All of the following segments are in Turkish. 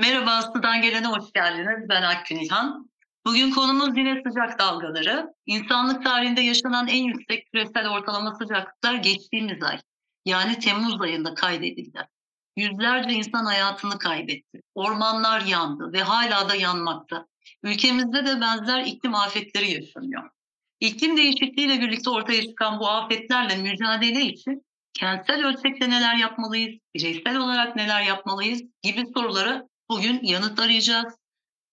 Merhaba, Sudan Gelen'e hoş geldiniz. Ben Akgün İlhan. Bugün konumuz yine sıcak dalgaları. İnsanlık tarihinde yaşanan en yüksek küresel ortalama sıcaklıklar geçtiğimiz ay. Yani Temmuz ayında kaydedildi. Yüzlerce insan hayatını kaybetti. Ormanlar yandı ve hala da yanmakta. Ülkemizde de benzer iklim afetleri yaşanıyor. İklim değişikliğiyle birlikte ortaya çıkan bu afetlerle mücadele için kentsel ölçekte neler yapmalıyız, bireysel olarak neler yapmalıyız gibi soruları bugün yanıt arayacağız.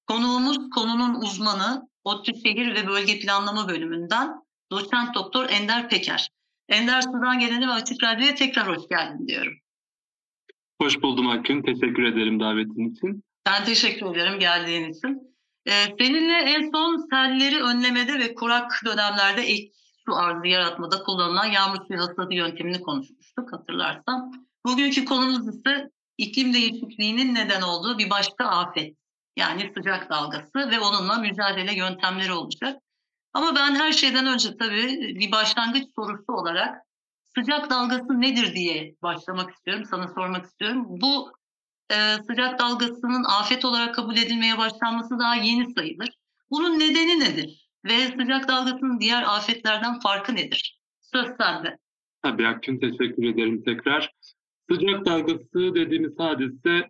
Konuğumuz konunun uzmanı ODTÜ Şehir ve Bölge Planlama Bölümünden doçent doktor Ender Peker. Ender Sudan geleni ve Açık Radyo'ya tekrar hoş geldin diyorum. Hoş buldum Akgün. Teşekkür ederim davetin için. Ben teşekkür ederim geldiğin için. Ee, seninle en son selleri önlemede ve kurak dönemlerde ek su arzı yaratmada kullanılan yağmur suyu hasadı yöntemini konuşmuştuk hatırlarsan. Bugünkü konumuz ise iklim değişikliğinin neden olduğu bir başka afet. Yani sıcak dalgası ve onunla mücadele yöntemleri olacak. Ama ben her şeyden önce tabii bir başlangıç sorusu olarak sıcak dalgası nedir diye başlamak istiyorum, sana sormak istiyorum. Bu e, sıcak dalgasının afet olarak kabul edilmeye başlanması daha yeni sayılır. Bunun nedeni nedir? Ve sıcak dalgasının diğer afetlerden farkı nedir? Söz sende. Tabii Akgün teşekkür ederim tekrar. Sıcak dalgası dediğimiz hadise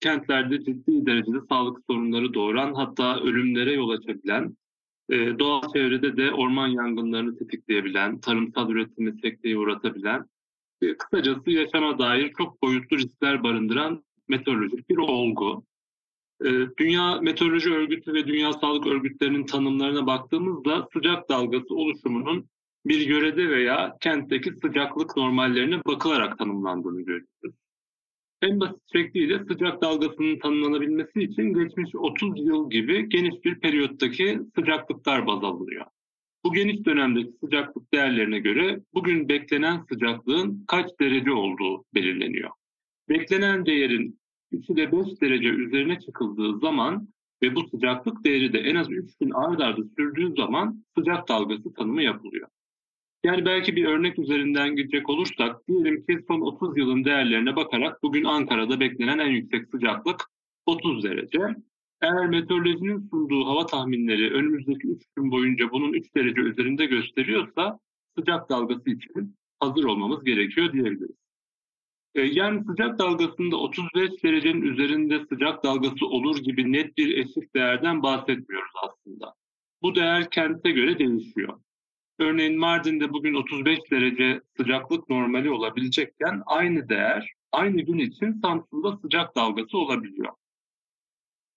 kentlerde ciddi derecede sağlık sorunları doğuran hatta ölümlere yol açabilen, e, doğal çevrede de orman yangınlarını tetikleyebilen, tarımsal üretimi sekteye uğratabilen, e, kısacası yaşama dair çok boyutlu riskler barındıran meteorolojik bir olgu. E, Dünya Meteoroloji Örgütü ve Dünya Sağlık Örgütlerinin tanımlarına baktığımızda sıcak dalgası oluşumunun bir yörede veya kentteki sıcaklık normallerine bakılarak tanımlandığını görüyoruz. En basit şekliyle sıcak dalgasının tanımlanabilmesi için geçmiş 30 yıl gibi geniş bir periyottaki sıcaklıklar baz alınıyor. Bu geniş dönemdeki sıcaklık değerlerine göre bugün beklenen sıcaklığın kaç derece olduğu belirleniyor. Beklenen değerin 3 ile 5 derece üzerine çıkıldığı zaman ve bu sıcaklık değeri de en az 3 gün ard arda sürdüğü zaman sıcak dalgası tanımı yapılıyor. Yani belki bir örnek üzerinden gidecek olursak diyelim ki son 30 yılın değerlerine bakarak bugün Ankara'da beklenen en yüksek sıcaklık 30 derece. Eğer meteorolojinin sunduğu hava tahminleri önümüzdeki 3 gün boyunca bunun 3 derece üzerinde gösteriyorsa sıcak dalgası için hazır olmamız gerekiyor diyebiliriz. Ee, yani sıcak dalgasında 35 derecenin üzerinde sıcak dalgası olur gibi net bir eşik değerden bahsetmiyoruz aslında. Bu değer kente göre değişiyor. Örneğin Mardin'de bugün 35 derece sıcaklık normali olabilecekken aynı değer aynı gün için Samsun'da sıcak dalgası olabiliyor.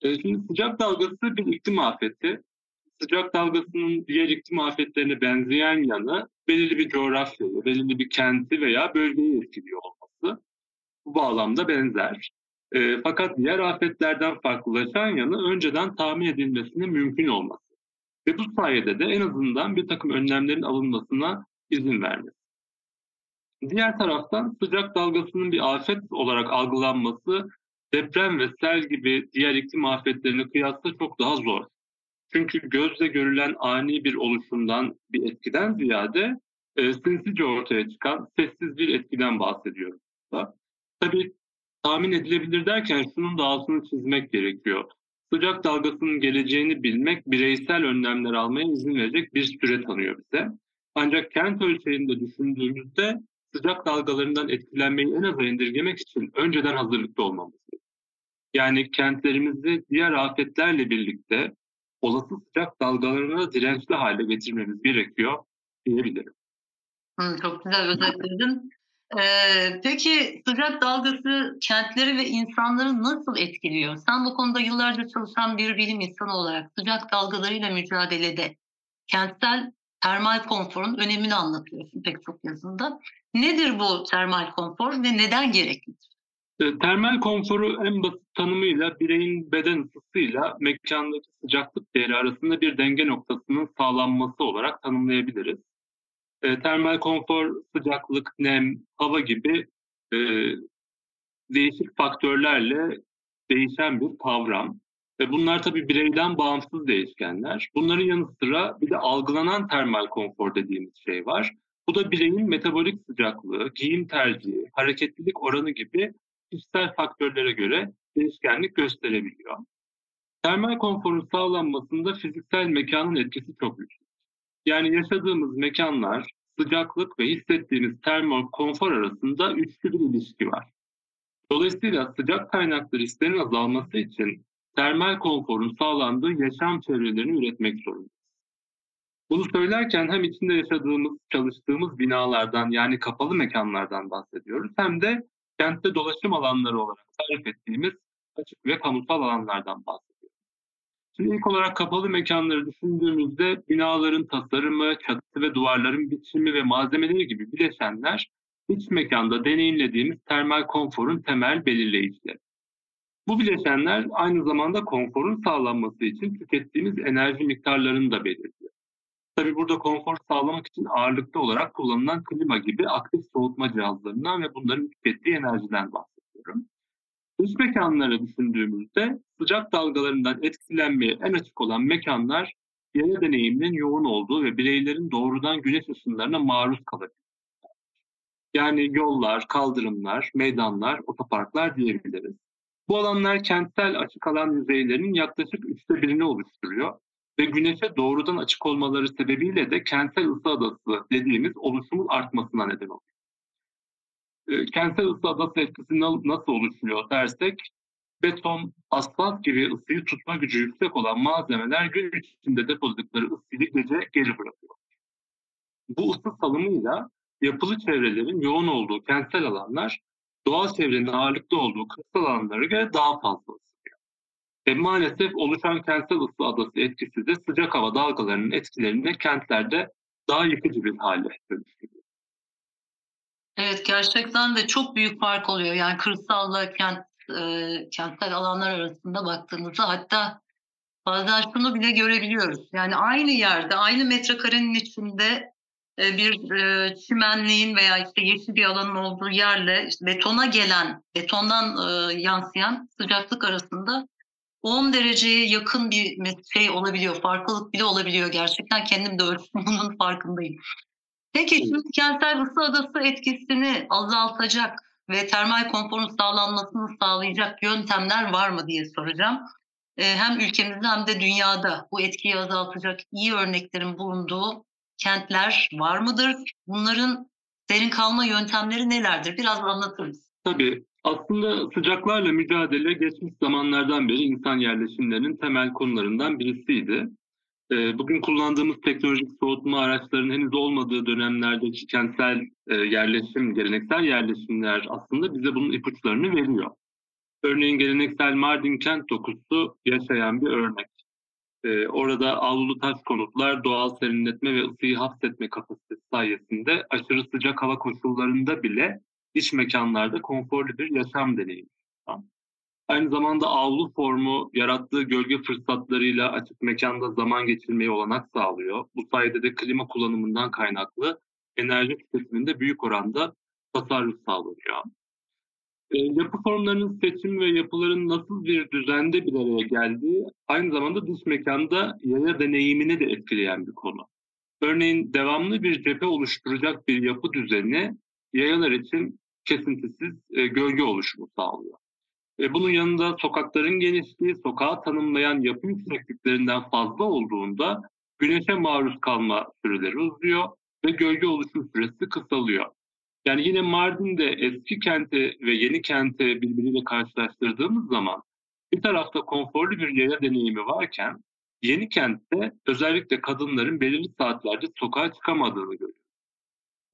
E şimdi sıcak dalgası bir iklim afeti. Sıcak dalgasının diğer iklim afetlerine benzeyen yanı belirli bir coğrafyayı, belirli bir kenti veya bölgeyi etkiliyor olması. Bu bağlamda benzer. E, fakat diğer afetlerden farklılaşan yanı önceden tahmin edilmesine mümkün olması. Ve bu sayede de en azından bir takım önlemlerin alınmasına izin vermesi. Diğer taraftan sıcak dalgasının bir afet olarak algılanması deprem ve sel gibi diğer iklim afetlerine kıyasla çok daha zor. Çünkü gözle görülen ani bir oluşumdan bir etkiden ziyade e, sinsice ortaya çıkan sessiz bir etkiden bahsediyoruz. Tabii tahmin edilebilir derken şunun da altını çizmek gerekiyor sıcak dalgasının geleceğini bilmek bireysel önlemler almaya izin verecek bir süre tanıyor bize. Ancak kent ölçeğinde düşündüğümüzde sıcak dalgalarından etkilenmeyi en aza indirgemek için önceden hazırlıklı olmamız. Yani kentlerimizi diğer afetlerle birlikte olası sıcak dalgalarına dirençli hale getirmemiz gerekiyor diyebilirim. Hı, çok güzel özetledin. Ee, peki sıcak dalgası kentleri ve insanları nasıl etkiliyor? Sen bu konuda yıllarca çalışan bir bilim insanı olarak sıcak dalgalarıyla mücadelede kentsel termal konforun önemini anlatıyorsun pek çok yazında. Nedir bu termal konfor ve neden gereklidir? E, termal konforu en basit tanımıyla bireyin beden ısısıyla mekandaki sıcaklık değeri arasında bir denge noktasının sağlanması olarak tanımlayabiliriz. E, termal konfor sıcaklık, nem, hava gibi e, değişik faktörlerle değişen bir kavram. Ve bunlar tabii bireyden bağımsız değişkenler. Bunların yanı sıra bir de algılanan termal konfor dediğimiz şey var. Bu da bireyin metabolik sıcaklığı, giyim tercihi, hareketlilik oranı gibi kişisel faktörlere göre değişkenlik gösterebiliyor. Termal konforun sağlanmasında fiziksel mekanın etkisi çok yüksek. Yani yaşadığımız mekanlar, sıcaklık ve hissettiğimiz termal konfor arasında üçlü bir ilişki var. Dolayısıyla sıcak kaynaklı risklerin azalması için termal konforun sağlandığı yaşam çevrelerini üretmek zorundayız. Bunu söylerken hem içinde yaşadığımız, çalıştığımız binalardan yani kapalı mekanlardan bahsediyoruz hem de kentte dolaşım alanları olarak tarif ettiğimiz açık ve kamusal alanlardan bahsediyoruz. Şimdi ilk olarak kapalı mekanları düşündüğümüzde binaların tasarımı, çatısı ve duvarların biçimi ve malzemeleri gibi bileşenler iç mekanda deneyimlediğimiz termal konforun temel belirleyicileri. Bu bileşenler aynı zamanda konforun sağlanması için tükettiğimiz enerji miktarlarını da belirliyor. Tabi burada konfor sağlamak için ağırlıklı olarak kullanılan klima gibi aktif soğutma cihazlarından ve bunların tükettiği enerjiden bahsediyorum. Dış mekanları düşündüğümüzde sıcak dalgalarından etkilenmeye en açık olan mekanlar yaya deneyiminin yoğun olduğu ve bireylerin doğrudan güneş ışınlarına maruz kalabilir. Yani yollar, kaldırımlar, meydanlar, otoparklar diyebiliriz. Bu alanlar kentsel açık alan yüzeylerinin yaklaşık üçte birini oluşturuyor ve güneşe doğrudan açık olmaları sebebiyle de kentsel ısı adası dediğimiz oluşumun artmasına neden oluyor. E, kentsel ısı adası etkisi nasıl oluşuyor dersek, beton, asfalt gibi ısıyı tutma gücü yüksek olan malzemeler gün içinde depoladıkları ısıyı gece geri bırakıyor. Bu ısı salımıyla yapılı çevrelerin yoğun olduğu kentsel alanlar doğal çevrenin ağırlıklı olduğu kırsal alanlara göre daha fazla ısınıyor. E maalesef oluşan kentsel ısı adası etkisi de sıcak hava dalgalarının etkilerini kentlerde daha yıkıcı bir hale dönüştürüyor. Evet gerçekten de çok büyük fark oluyor. Yani kırsalla kent, e, kentsel alanlar arasında baktığımızda hatta bazen şunu bile görebiliyoruz. Yani aynı yerde, aynı metrekarenin içinde e, bir e, çimenliğin veya işte yeşil bir alanın olduğu yerle işte betona gelen, betondan e, yansıyan sıcaklık arasında 10 dereceye yakın bir şey olabiliyor, farklılık bile olabiliyor. Gerçekten kendim de bunun farkındayım. Peki şimdi kentsel ısı adası etkisini azaltacak ve termal konforun sağlanmasını sağlayacak yöntemler var mı diye soracağım. Hem ülkemizde hem de dünyada bu etkiyi azaltacak iyi örneklerin bulunduğu kentler var mıdır? Bunların derin kalma yöntemleri nelerdir? Biraz anlatır mısın? Tabii. Aslında sıcaklarla mücadele geçmiş zamanlardan beri insan yerleşimlerinin temel konularından birisiydi. Ee, bugün kullandığımız teknolojik soğutma araçlarının henüz olmadığı dönemlerdeki kentsel e, yerleşim, geleneksel yerleşimler aslında bize bunun ipuçlarını veriyor. Örneğin geleneksel Mardin kent dokusu yaşayan bir örnek. Ee, orada avlulu taş konutlar doğal serinletme ve ısıyı hapsetme kapasitesi sayesinde aşırı sıcak hava koşullarında bile iç mekanlarda konforlu bir yaşam deneyimi. Aynı zamanda avlu formu yarattığı gölge fırsatlarıyla açık mekanda zaman geçirmeye olanak sağlıyor. Bu sayede de klima kullanımından kaynaklı enerji tüketiminde büyük oranda tasarruf sağlanıyor. E, yapı formlarının seçim ve yapıların nasıl bir düzende bir araya geldiği aynı zamanda dış mekanda yaya deneyimini de etkileyen bir konu. Örneğin devamlı bir cephe oluşturacak bir yapı düzeni yayalar için kesintisiz e, gölge oluşumu sağlıyor. E, bunun yanında sokakların genişliği, sokağı tanımlayan yapı yüksekliklerinden fazla olduğunda güneşe maruz kalma süreleri uzuyor ve gölge oluşum süresi kısalıyor. Yani yine Mardin'de eski kenti ve yeni kenti birbiriyle karşılaştırdığımız zaman bir tarafta konforlu bir yaya deneyimi varken yeni kentte özellikle kadınların belirli saatlerde sokağa çıkamadığını görüyoruz.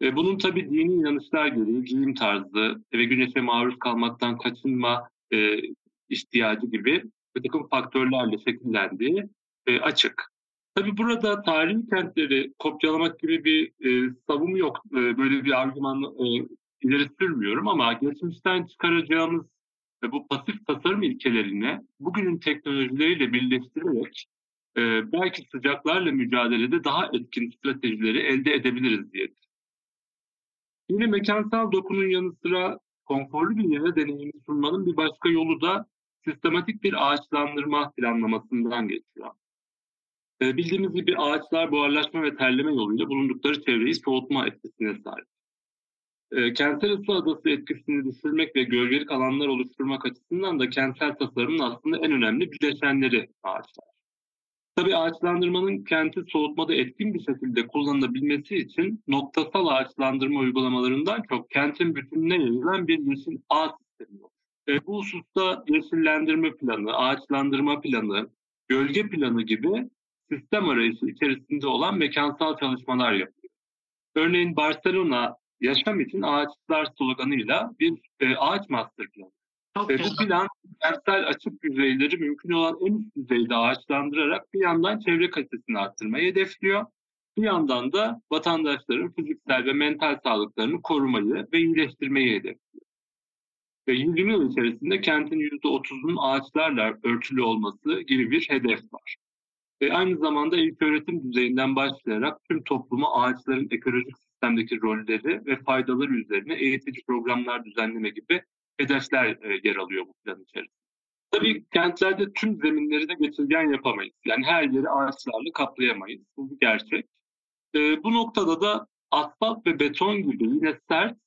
Ve bunun tabii dini inanışlar gereği giyim tarzı ve güneşe maruz kalmaktan kaçınma e, ihtiyacı gibi bir takım faktörlerle şekillendiği e, açık. Tabii burada tarihi kentleri kopyalamak gibi bir e, savım yok. E, böyle bir argüman e, ileri sürmüyorum ama geçmişten çıkaracağımız e, bu pasif tasarım ilkelerini bugünün teknolojileriyle birleştirerek e, belki sıcaklarla mücadelede daha etkin stratejileri elde edebiliriz diye. Yine mekansal dokunun yanı sıra konforlu yere deneyimi sunmanın bir başka yolu da sistematik bir ağaçlandırma planlamasından geçiyor. E, bildiğimiz gibi ağaçlar buharlaşma ve terleme yoluyla bulundukları çevreyi soğutma etkisine sahip. E, kentsel ısı adası etkisini düşürmek ve gölgelik alanlar oluşturmak açısından da kentsel tasarımın aslında en önemli bileşenleri ağaçlar. Tabii ağaçlandırmanın kenti soğutmada etkin bir şekilde kullanılabilmesi için noktasal ağaçlandırma uygulamalarından çok kentin bütününe yayılan bir yeşil ağaç sistemi var. E, bu hususta yeşillendirme planı, ağaçlandırma planı, gölge planı gibi sistem arayışı içerisinde olan mekansal çalışmalar yapıyor. Örneğin Barcelona yaşam için ağaçlar sloganıyla bir e, ağaç master planı. Çok Ve bu plan kentsel açık yüzeyleri mümkün olan en üst düzeyde ağaçlandırarak bir yandan çevre kalitesini arttırmayı hedefliyor. Bir yandan da vatandaşların fiziksel ve mental sağlıklarını korumayı ve iyileştirmeyi hedefliyor. Ve 20 yıl içerisinde kentin %30'unun ağaçlarla örtülü olması gibi bir hedef var. Ve aynı zamanda ilk öğretim düzeyinden başlayarak tüm toplumu ağaçların ekolojik sistemdeki rolleri ve faydaları üzerine eğitici programlar düzenleme gibi hedefler e, yer alıyor bu plan içerisinde. Tabii kentlerde tüm zeminleri de geçirgen yapamayız. Yani her yeri ağaçlarla kaplayamayız. Bu bir gerçek. E, bu noktada da asfalt ve beton gibi yine sert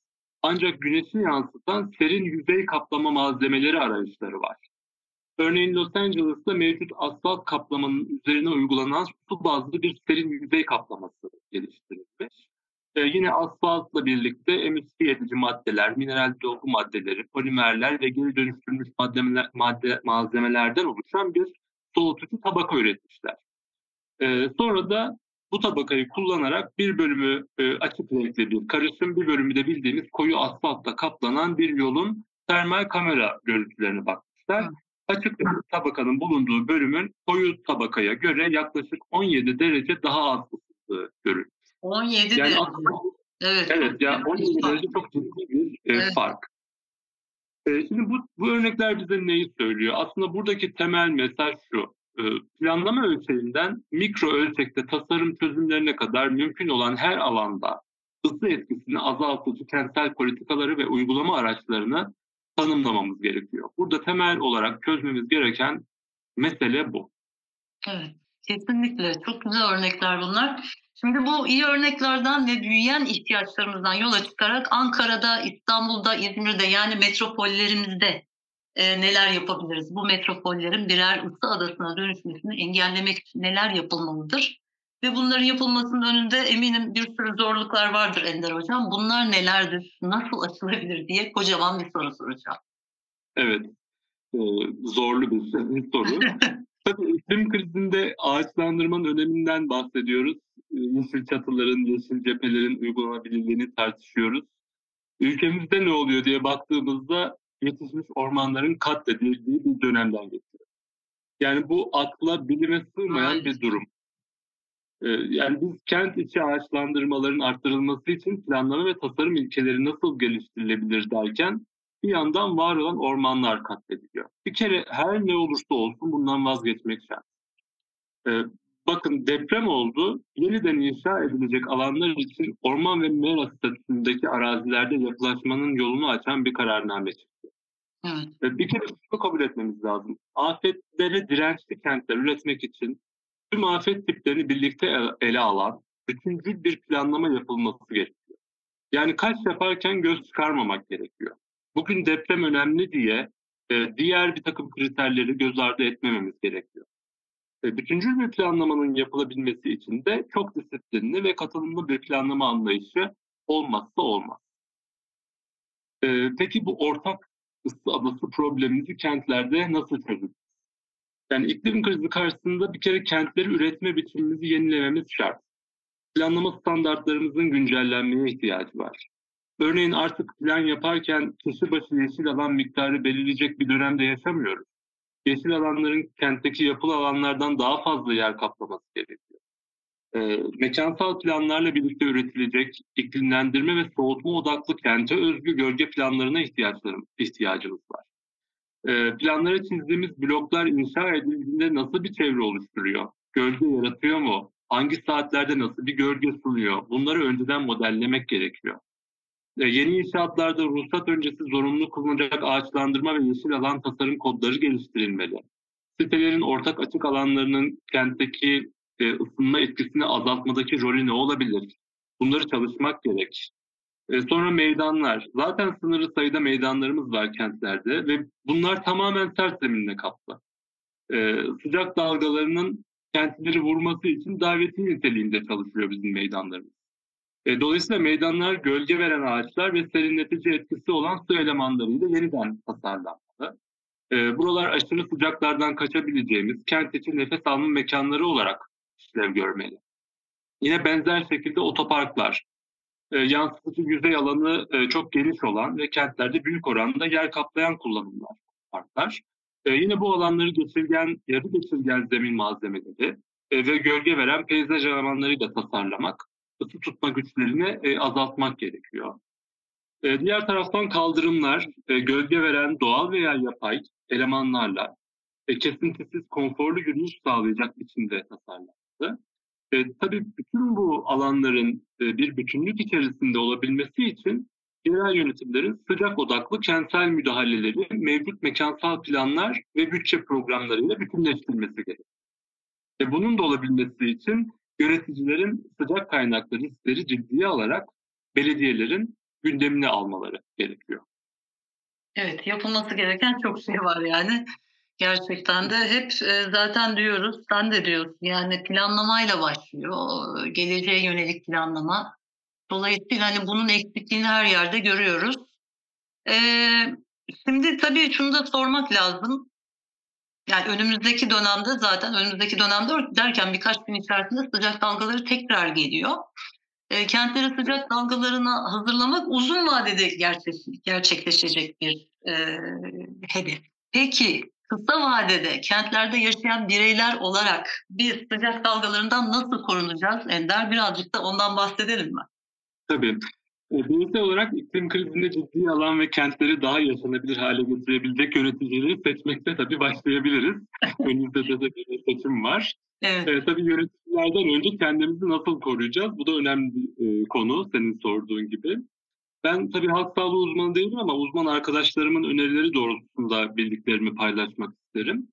ancak güneşi yansıtan serin yüzey kaplama malzemeleri arayışları var. Örneğin Los Angeles'ta mevcut asfalt kaplamanın üzerine uygulanan su bazlı bir serin yüzey kaplaması geliştirilmiş. Ee, yine asfaltla birlikte emisyon edici maddeler, mineral dolgu maddeleri, polimerler ve geri dönüştürülmüş maddeler, madde, malzemelerden oluşan bir soğutucu tabaka üretmişler. Ee, sonra da bu tabakayı kullanarak bir bölümü e, açık renkli bir karışım, bir bölümü de bildiğimiz koyu asfaltla kaplanan bir yolun termal kamera görüntülerine bakmışlar. Hı. Açık tabakanın bulunduğu bölümün koyu tabakaya göre yaklaşık 17 derece daha az ısıttığı görülmüş. 17 yani derece. Aslında, evet. Evet, yani 17 derece çok ciddi bir e, evet. fark. E, şimdi bu, bu örnekler bize neyi söylüyor? Aslında buradaki temel mesaj şu. E, planlama ölçeğinden mikro ölçekte tasarım çözümlerine kadar mümkün olan her alanda ısı etkisini azaltıcı kentsel politikaları ve uygulama araçlarını tanımlamamız gerekiyor. Burada temel olarak çözmemiz gereken mesele bu. Evet, kesinlikle. Çok güzel örnekler bunlar. Şimdi bu iyi örneklerden ve büyüyen ihtiyaçlarımızdan yola çıkarak Ankara'da, İstanbul'da, İzmir'de yani metropollerimizde e, neler yapabiliriz? Bu metropollerin birer ısı adasına dönüşmesini engellemek için neler yapılmalıdır? Ve bunların yapılmasının önünde eminim bir sürü zorluklar vardır Ender Hocam. Bunlar nelerdir? Nasıl aşılabilir diye kocaman bir soru soracağım. Evet. Ee, zorlu bir soru. Tabii iklim krizinde ağaçlandırmanın öneminden bahsediyoruz. Ee, yeşil çatıların, yeşil cephelerin uygulanabilirliğini tartışıyoruz. Ülkemizde ne oluyor diye baktığımızda yetişmiş ormanların katledildiği bir dönemden geçiyor. Yani bu akla bilime sığmayan bir durum. Ee, yani biz kent içi ağaçlandırmaların arttırılması için planlama ve tasarım ilkeleri nasıl geliştirilebilir derken bir yandan var olan ormanlar katlediliyor. Bir kere her ne olursa olsun bundan vazgeçmek şart. Ee, bakın deprem oldu. Yeniden inşa edilecek alanlar için orman ve mera statüsündeki arazilerde yapılaşmanın yolunu açan bir kararname çıktı. Evet. Ee, bir kere şunu kabul etmemiz lazım. Afetlere dirençli kentler üretmek için tüm afet tiplerini birlikte ele alan bütüncül bir planlama yapılması gerekiyor. Yani kaç yaparken göz çıkarmamak gerekiyor. Bugün deprem önemli diye e, diğer bir takım kriterleri göz ardı etmememiz gerekiyor. E, bütüncül bir planlamanın yapılabilmesi için de çok disiplinli ve katılımlı bir planlama anlayışı olmazsa olmaz. E, peki bu ortak ısı adası problemimizi kentlerde nasıl çözeceğiz? Yani iklim krizi karşısında bir kere kentleri üretme biçimimizi yenilememiz şart. Planlama standartlarımızın güncellenmeye ihtiyacı var. Örneğin artık plan yaparken kişi başı yeşil alan miktarı belirleyecek bir dönemde yaşamıyoruz. Yeşil alanların kentteki yapılı alanlardan daha fazla yer kaplaması gerekiyor. e, mekansal planlarla birlikte üretilecek iklimlendirme ve soğutma odaklı kente özgü gölge planlarına ihtiyacımız var. E, planlara çizdiğimiz bloklar inşa edildiğinde nasıl bir çevre oluşturuyor? Gölge yaratıyor mu? Hangi saatlerde nasıl bir gölge sunuyor? Bunları önceden modellemek gerekiyor. E, yeni inşaatlarda ruhsat öncesi zorunlu kullanacak ağaçlandırma ve yeşil alan tasarım kodları geliştirilmeli. Sitelerin ortak açık alanlarının kentteki e, ısınma etkisini azaltmadaki rolü ne olabilir? Bunları çalışmak gerek. E, sonra meydanlar. Zaten sınırlı sayıda meydanlarımız var kentlerde ve bunlar tamamen sert zeminle kaplı. E, sıcak dalgalarının kentleri vurması için daveti niteliğinde çalışıyor bizim meydanlarımız. E, dolayısıyla meydanlar gölge veren ağaçlar ve serinletici etkisi olan su elemanlarıyla yeniden tasarlanmalı. E, buralar aşırı sıcaklardan kaçabileceğimiz kent için nefes alma mekanları olarak işlev görmeli. Yine benzer şekilde otoparklar, e, yansıtıcı yüzey alanı e, çok geniş olan ve kentlerde büyük oranda yer kaplayan kullanımlar parklar. Yine bu alanları geçirgen, yarı geçirgen zemin malzemeleri ve gölge veren peyzaj elemanlarıyla tasarlamak, ısı tutma güçlerini e, azaltmak gerekiyor. E, diğer taraftan kaldırımlar, e, gölge veren doğal veya yapay elemanlarla e, kesintisiz, konforlu yürüyüş sağlayacak biçimde tasarlandı. E, tabii bütün bu alanların e, bir bütünlük içerisinde olabilmesi için yerel yönetimlerin sıcak odaklı kentsel müdahaleleri mevcut mekansal planlar ve bütçe programlarıyla bütünleştirmesi gerekiyor. E, bunun da olabilmesi için yöneticilerin sıcak kaynaklı riskleri ciddiye alarak belediyelerin gündemine almaları gerekiyor. Evet, yapılması gereken çok şey var yani. Gerçekten de hep e, zaten diyoruz, sen de diyorsun yani planlamayla başlıyor. Geleceğe yönelik planlama. Dolayısıyla hani bunun eksikliğini her yerde görüyoruz. Ee, şimdi tabii şunu da sormak lazım. Yani önümüzdeki dönemde zaten önümüzdeki dönemde derken birkaç gün içerisinde sıcak dalgaları tekrar geliyor. E, kentleri sıcak dalgalarına hazırlamak uzun vadede gerçek, gerçekleşecek bir e, hedef. Peki kısa vadede kentlerde yaşayan bireyler olarak bir sıcak dalgalarından nasıl korunacağız Ender? Birazcık da ondan bahsedelim mi? Tabii. E, bireysel olarak iklim krizinde ciddi alan ve kentleri daha yaşanabilir hale getirebilecek yöneticileri seçmekte tabii başlayabiliriz. Önümüzde de, de bir seçim var. Evet. E, tabii yöneticilerden önce kendimizi nasıl koruyacağız? Bu da önemli bir e, konu senin sorduğun gibi. Ben tabii halk sağlığı uzmanı değilim ama uzman arkadaşlarımın önerileri doğrultusunda bildiklerimi paylaşmak isterim.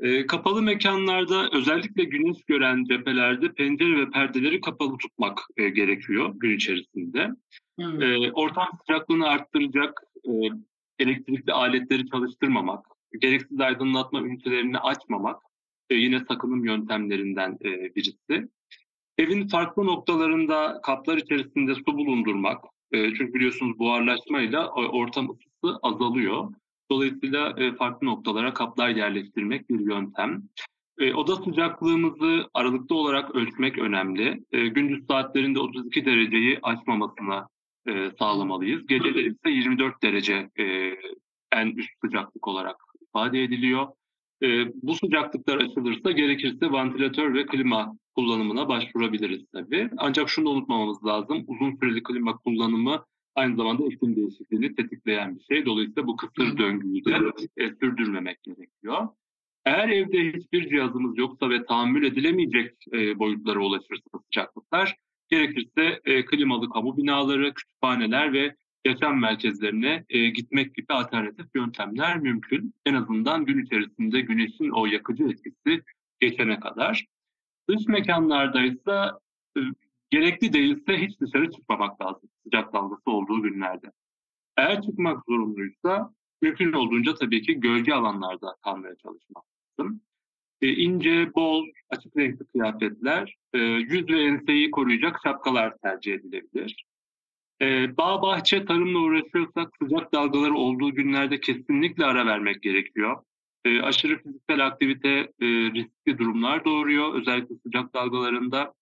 E, kapalı mekanlarda özellikle güneş gören cephelerde pencere ve perdeleri kapalı tutmak e, gerekiyor gün içerisinde. Hmm. E, ortam sıcaklığını arttıracak e, elektrikli aletleri çalıştırmamak, gereksiz aydınlatma ünitelerini açmamak e, yine sakınım yöntemlerinden e, birisi. Evin farklı noktalarında kaplar içerisinde su bulundurmak, e, çünkü biliyorsunuz buharlaşmayla ortam ısısı azalıyor. Dolayısıyla e, farklı noktalara kaplar yerleştirmek bir yöntem. E, oda sıcaklığımızı aralıklı olarak ölçmek önemli. E, gündüz saatlerinde 32 dereceyi aşmamasına e, sağlamalıyız. Geceleri ise 24 derece e, en üst sıcaklık olarak ifade ediliyor. Bu sıcaklıklar açılırsa gerekirse vantilatör ve klima kullanımına başvurabiliriz tabii. Ancak şunu da unutmamamız lazım. Uzun süreli klima kullanımı aynı zamanda iklim değişikliğini tetikleyen bir şey. Dolayısıyla bu kısır döngüyü de e, sürdürmemek gerekiyor. Eğer evde hiçbir cihazımız yoksa ve tahammül edilemeyecek e, boyutlara ulaşırsa sıcaklıklar, gerekirse e, klimalı kamu binaları, kütüphaneler ve yaşam merkezlerine e, gitmek gibi alternatif yöntemler mümkün. En azından gün içerisinde güneşin o yakıcı etkisi geçene kadar. Dış mekanlarda ise e, gerekli değilse hiç dışarı çıkmamak lazım sıcak dalgası olduğu günlerde. Eğer çıkmak zorunluysa mümkün olduğunca tabii ki gölge alanlarda kalmaya çalışmak lazım. E, ince, bol, açık renkli kıyafetler, e, yüz ve enseyi koruyacak şapkalar tercih edilebilir. E, bağ, bahçe, tarımla uğraşıyorsak sıcak dalgaları olduğu günlerde kesinlikle ara vermek gerekiyor. E, aşırı fiziksel aktivite e, riskli durumlar doğuruyor özellikle sıcak dalgalarında.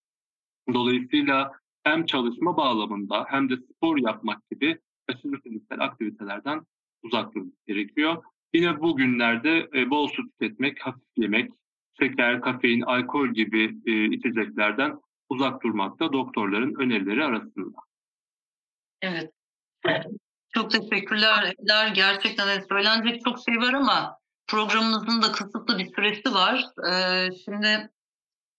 Dolayısıyla hem çalışma bağlamında hem de spor yapmak gibi aşırı fiziksel aktivitelerden uzak durmak gerekiyor. Yine bu günlerde e, bol su tüketmek, hafif yemek, şeker, kafein, alkol gibi e, içeceklerden uzak durmak da doktorların önerileri arasında. Evet. Çok teşekkürler. Gerçekten de söylenecek çok şey var ama programımızın da kısıtlı bir süresi var. Ee, şimdi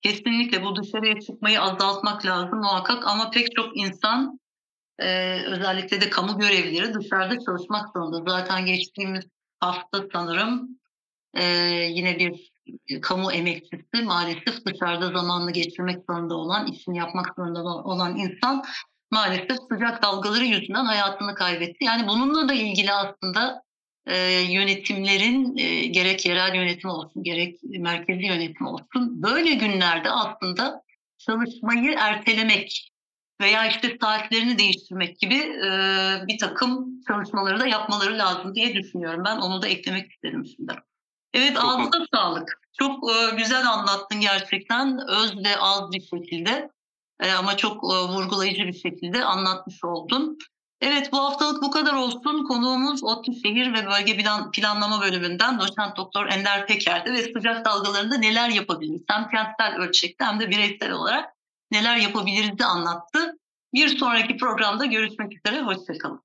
kesinlikle bu dışarıya çıkmayı azaltmak lazım muhakkak ama pek çok insan e, özellikle de kamu görevlileri dışarıda çalışmak zorunda. Zaten geçtiğimiz hafta sanırım e, yine bir kamu emekçisi maalesef dışarıda zamanını geçirmek zorunda olan, işini yapmak zorunda olan insan maalesef sıcak dalgaları yüzünden hayatını kaybetti. Yani bununla da ilgili aslında e, yönetimlerin e, gerek yerel yönetim olsun gerek merkezi yönetim olsun böyle günlerde aslında çalışmayı ertelemek veya işte saatlerini değiştirmek gibi e, bir takım çalışmaları da yapmaları lazım diye düşünüyorum. Ben onu da eklemek istedim şimdi. Evet ağzına sağlık. Çok e, güzel anlattın gerçekten. Öz ve az bir şekilde e, ama çok e, vurgulayıcı bir şekilde anlatmış oldun. Evet bu haftalık bu kadar olsun. Konuğumuz ODTÜ Şehir ve Bölge Plan, Planlama Bölümünden doçent doktor Ender Peker'di ve sıcak dalgalarında neler yapabiliriz hem kentsel ölçekte hem de bireysel olarak neler yapabiliriz de anlattı. Bir sonraki programda görüşmek üzere. Hoşçakalın.